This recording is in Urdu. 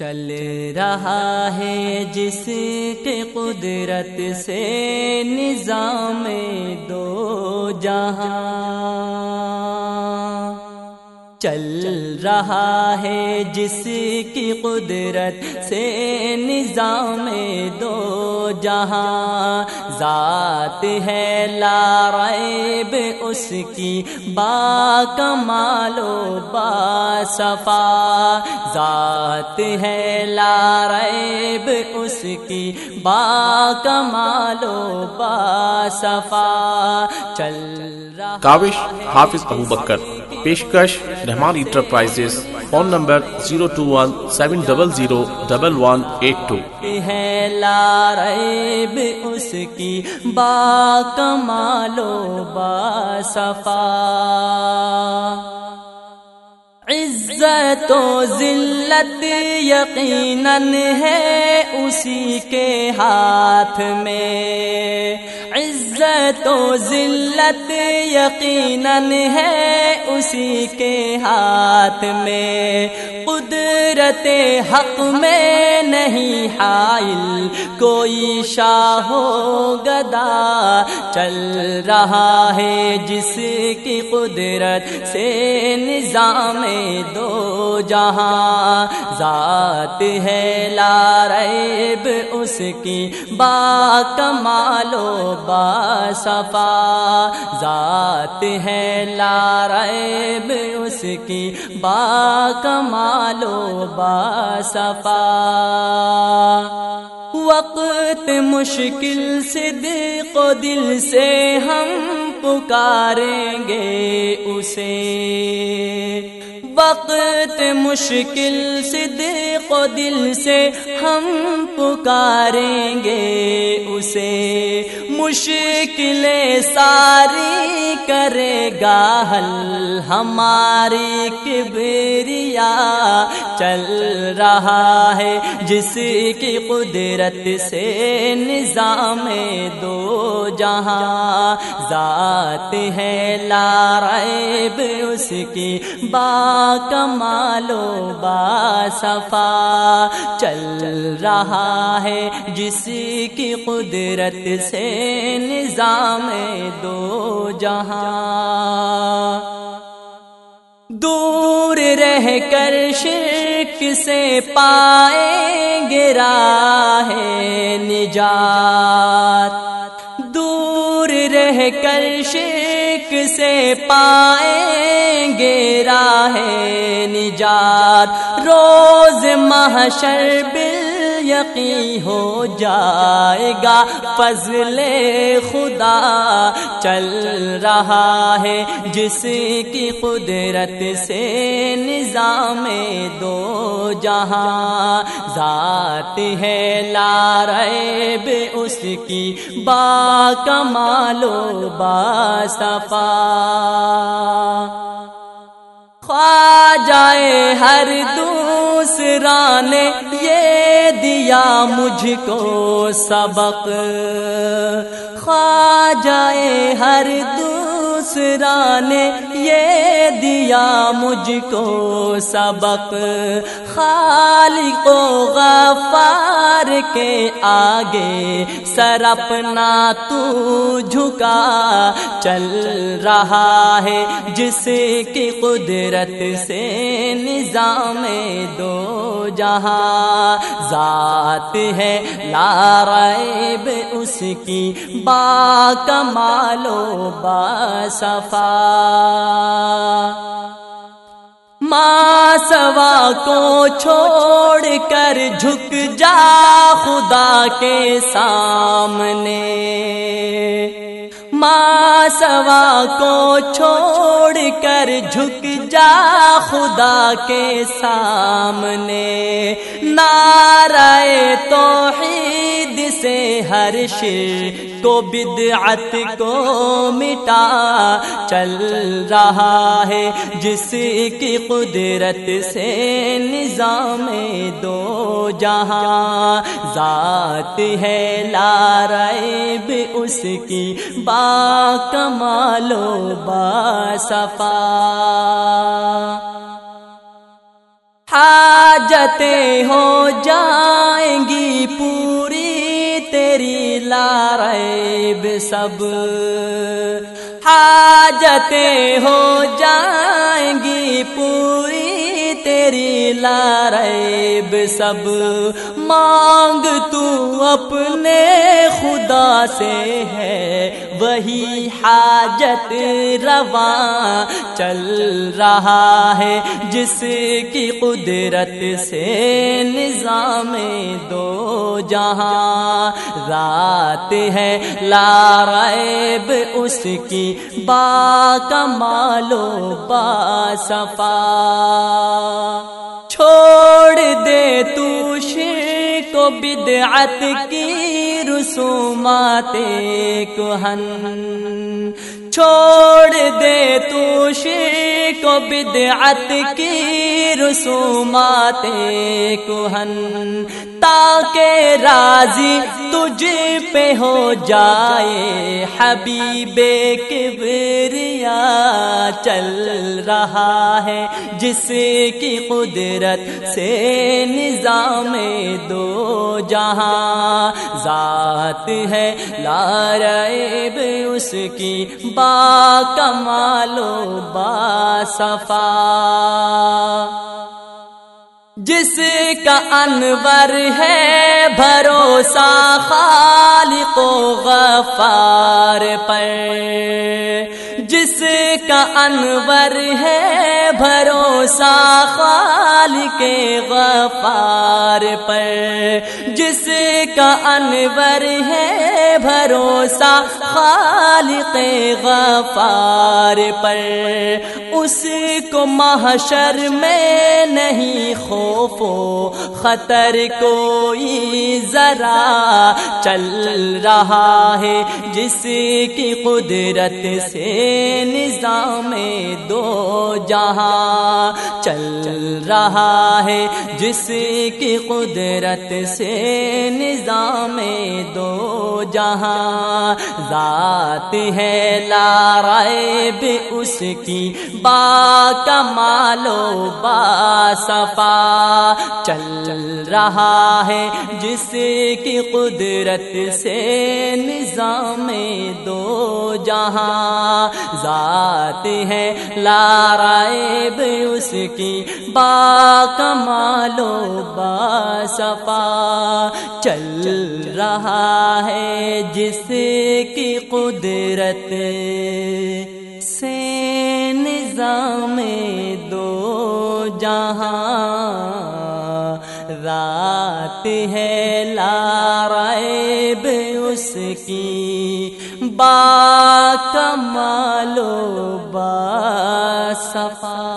چل رہا ہے جس کے قدرت سے نظام دو جہاں چل رہا ہے جس کی قدرت سے نظام دو جہاں ذات ہے لا ریب، اس کی با کمال و با صفا ذات ہے لا ریب، اس کی با کمال و با صفا چل رہا کاوش حافظ ابو بکر۔ پیشکش Rehman enterprises, phone number zero two one seven double zero double one eight two. ہے لا ریب اس کی با کمال و با صفا۔ عزت و ذلت یقیناً ہے۔ اسی کے ہاتھ میں۔ عزت و ذلت یقیناً ہے اسی کے ہاتھ میں۔ قدرت حق میں نہیں حائل، کوئی شاہ و گدا چل رہا ہے جس کی قدرت سے نظام دو جہاں۔ ذات ہے لا ریب اس کی با کمال و با صفا ذات ہے لا ریب اس کی با کمال و با صفا وقت مشکل سے و دل سے ہم پکاریں گے اسے۔ وقت مشکل سے کو دل سے ہم پکاریں گے اسے۔ مشکلیں ساری کرے گا حل، ہماری کبریا چل رہا ہے، جس کی قدرت سے نظام دو جہاں ذات ہے لاریب اس کی با کمال و با صفا چل رہا ہے، جس کی قدرت سے نظام دو جہاں۔ دور رہ کر شرک سے پائیں گرا ہے نجات۔ دور رہ کر شرک سے پائیں گرا ہے نجات۔ روز محشر بل یقین ہو جائے گا فضل خدا چل رہا ہے جس کی قدرت سے نظام دو جہاں ذات ہے لا ریب اس کی با کمال و با صفا خوا جائے ہر دوسرا نے یہ دیا مجھ کو سبق۔ خوا جائے ہر دوسرا نے یہ دیا مجھ کو سبق، خالق و غفار کے آگے، سر اپنا تو جھکا چل رہا ہے، جس کی قدرت سے نظام دو جہاں ذات ہے، لا ریب اس کی با کمال و با صفا۔ ماں سوا کو چھوڑ کر جھک جا خدا کے سامنے۔ ماں سوا کو چھوڑ کر جھک جا خدا کے سامنے۔ نارائے توحید سے ہر شر کو بدعت کو مٹا۔ چل رہا ہے جس کی قدرت سے نظام دو جہاں۔ ذات ہے لا ریب اس کی با کمال و صفا حاجتیں ہو جائیں گی پوری تیری لاریب سب۔ حاجتیں ہو جائیں گی تیری لاریب سب، مانگ تو اپنے خدا سے ہے۔ وہی حاجت رواں چل رہا ہے، جس کی قدرت سے نظام دو جہاں۔ رات ہے لاریب اس کی با کمالو با صفا۔ بدعت کی رسومات کوہن چھوڑ دے تو کو بدعت کی رسومات کوہن، تاکہ راضی تجھ پہ ہو جائے۔ حبیب کبریا چل رہا ہے، جس کی قدرت سے نظام دو جہاں۔ ذات ہے لاریب اس کی با کمالو با صفا۔ جس کا انور ہے بھروسہ خالق و غفار پر۔ جس کا انور ہے بھروسہ خالق غفار پر۔ جس کا انور ہے بھروسہ خالق غفار پر۔ اس کو محشر میں نہیں خوف و خطر کوئی ذرا چل رہا ہے۔ جس کی قدرت سے نظام دو جہاں چل رہا ہے۔ جس کی قدرت سے نظام دو جہاں ذات ہے لاریب اس کی، با کمالو با صفا چل رہا ہے جس کی قدرت سے نظام دو جہاں ذات ہے لاریب اس کی، با کمالو با صفا چل رہا ہے جس کی قدرت سے نظام دو جہاں رات ہے لاریب اس کی با کمالو با صفا